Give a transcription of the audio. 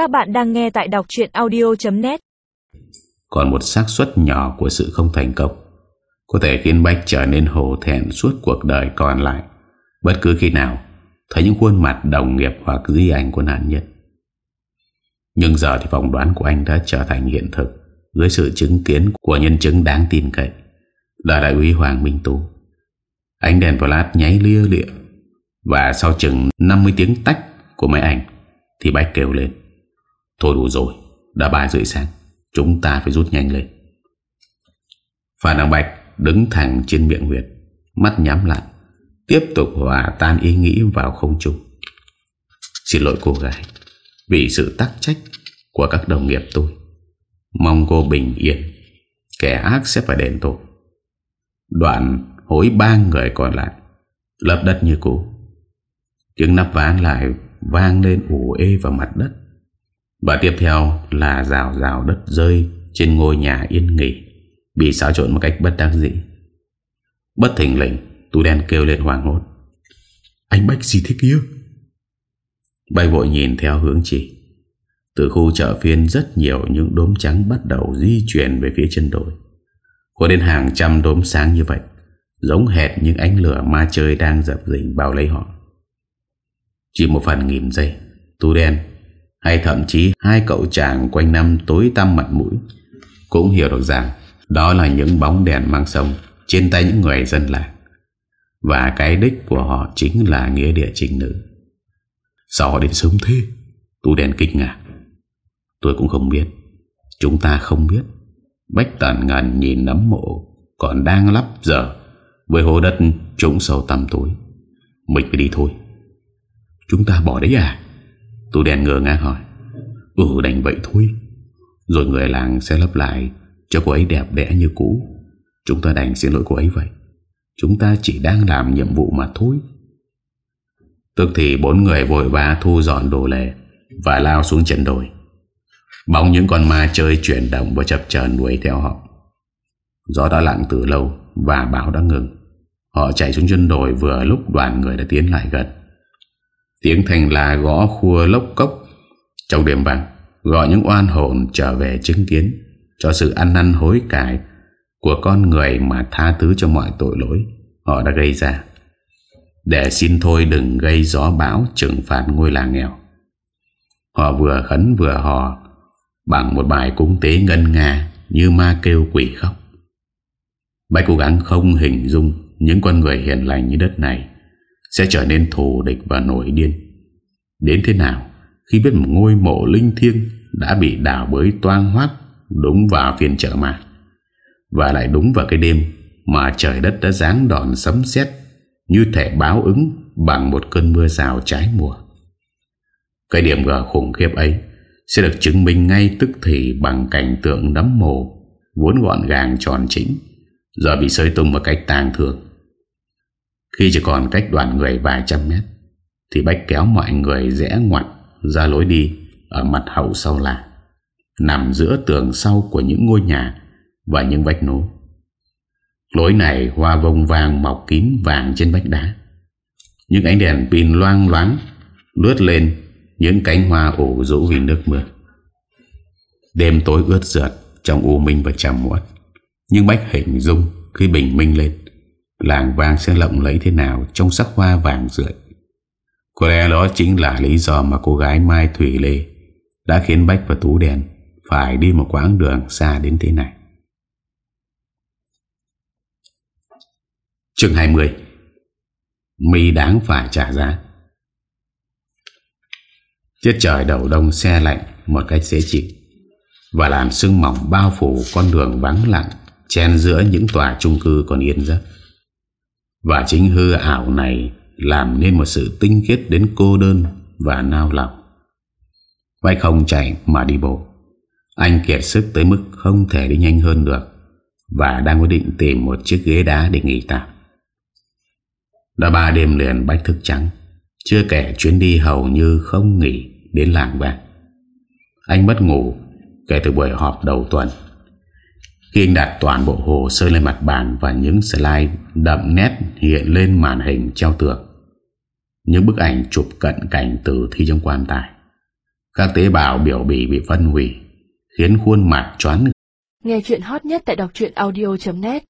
Các bạn đang nghe tại đọc chuyện audio.net Còn một xác suất nhỏ của sự không thành công. Có thể khiến Bách trở nên hồ thẹn suốt cuộc đời còn lại. Bất cứ khi nào, Thấy những khuôn mặt đồng nghiệp hoặc di ảnh của nạn nhân. Nhưng giờ thì phỏng đoán của anh đã trở thành hiện thực Dưới sự chứng kiến của nhân chứng đáng tin cậy. Là đại úy Hoàng Minh Tú. Ánh đèn flash nháy lia lịa Và sau chừng 50 tiếng tách của máy ảnh, Thì Bách kêu lên. Thôi đủ rồi, Đã 3 rưỡi sáng, Chúng ta phải rút nhanh lên. Phan Đăng Bạch đứng thẳng trên miệng huyệt Mắt nhắm lại, Tiếp tục hòa tan ý nghĩ vào không trung. Xin lỗi cô gái, Vì sự tắc trách Của các đồng nghiệp tôi. Mong cô bình yên, Kẻ ác sẽ phải đền tội. Đoạn hối ba người còn lại Lập đất như cũ. Tiếng nắp ván lại vang lên ủ ê vào mặt đất. Và tiếp theo là rào rào đất rơi Trên ngôi nhà yên nghỉ, Bị xáo trộn một cách bất đắc dĩ. Bất thình lình, Tú đen kêu lên hoàng hốt. Anh Bách gì thế kia? Bay vội nhìn theo hướng chỉ. Từ khu chợ phiên, rất nhiều những đốm trắng bắt đầu di chuyển về phía chân đồi. Có đến hàng trăm đốm sáng như vậy, Giống hệt những ánh lửa ma chơi đang dập dình bao lấy họ. Chỉ một phần nghìn giây, Tú đen hay thậm chí hai cậu chàng quanh năm tối tăm mặt mũi. Cũng hiểu được rằng Đó là những bóng đèn mang sông Trên tay những người dân làng. Và cái đích của họ chính là nghĩa địa trình nữ. Sao họ đến sớm thế? Tu đèn kinh ngạc. Tôi cũng không biết. Chúng ta không biết. Bách tàn ngần nhìn nấm mộ, Còn đang lắp giờ với hố đất trũng sâu tăm tối. Mình phải đi thôi. Chúng ta bỏ đấy à? Tù đèn ngờ ngác hỏi Ừ đành vậy thôi. Rồi người làng sẽ lấp lại Cho cô ấy đẹp đẽ như cũ. Chúng ta đành xin lỗi cô ấy vậy. Chúng ta chỉ đang làm nhiệm vụ mà thôi. Tức thì bốn người vội vã thu dọn đồ lề Và lao xuống chân đồi. Bóng những con ma chơi chuyển động và chập chờn đuổi theo họ. Gió đã lặng từ lâu Và bão đã ngừng. Họ chạy xuống chân đồi vừa lúc đoàn người đã tiến lại gần. Tiếng thành là gõ khua lốc cốc. Trong đêm vàng, Gọi những oan hồn trở về chứng kiến. Cho sự ăn năn hối cải Của con người mà tha thứ cho mọi tội lỗi, Họ đã gây ra. Để xin thôi đừng gây gió bão Trừng phạt ngôi làng nghèo. Họ vừa khấn vừa hò Bằng một bài cúng tế ngân nga Như ma kêu quỷ khóc. Bách cố gắng không hình dung những con người hiền lành như đất này sẽ trở nên thù địch và nổi điên. Đến thế nào, khi biết một ngôi mộ linh thiêng đã bị đào bới toang hoác đúng vào phiên chợ mà, và lại đúng vào cái đêm mà trời đất đã giáng đòn sấm sét như thể báo ứng bằng một cơn mưa rào trái mùa. Cái điểm gờ khủng khiếp ấy sẽ được chứng minh ngay tức thì bằng cảnh tượng đắm mồ vốn gọn gàng tròn chính giờ bị sơi tung một cách tàn thường. Khi chỉ còn cách đoàn người vài trăm mét Thì Bách kéo mọi người rẽ ngoặt ra lối đi Ở mặt hậu sau là, Nằm giữa tường sau của những ngôi nhà Và những vách nố Lối này hoa vông vàng mọc kín vàng trên vách đá. Những ánh đèn pin loang loáng Lướt lên những cánh hoa ủ rũ vì nước mưa. Đêm tối ướt rượt Trong u minh và trầm muộn Nhưng Bách hình dung khi bình minh lên. Làng vàng sẽ lộng lấy thế nào Trong sắc hoa vàng rượi? Có lẽ đó chính là lý do Mà cô gái Mai Thủy Lê Đã khiến Bách và Tú Đèn Phải đi một quãng đường xa đến thế này. Chương 20 Mi đáng phải trả giá. Tiết trời đầu đông xe lạnh Một cách dễ chịu Và làm sương mỏng bao phủ con đường vắng lặng Chen giữa những tòa chung cư còn yên giấc và chính hư ảo này Làm nên một sự tinh khiết đến cô đơn Và nao lòng. Vai không chạy mà đi bộ. Anh kiệt sức tới mức không thể đi nhanh hơn được Và đang quyết định tìm một chiếc ghế đá để nghỉ tạm. Đã ba đêm liền bách thức trắng, Chưa kể chuyến đi hầu như không nghỉ đến làng bạc. Anh mất ngủ kể từ buổi họp đầu tuần khi anh đặt toàn bộ hồ sơ lên mặt bàn Và những slide đậm nét hiện lên màn hình treo tường. Những bức ảnh chụp cận cảnh tử thi trong quan tài. Các tế bào biểu bì bị phân hủy, Khiến khuôn mặt choán Nghe chuyện hot nhất tại đọc audio.net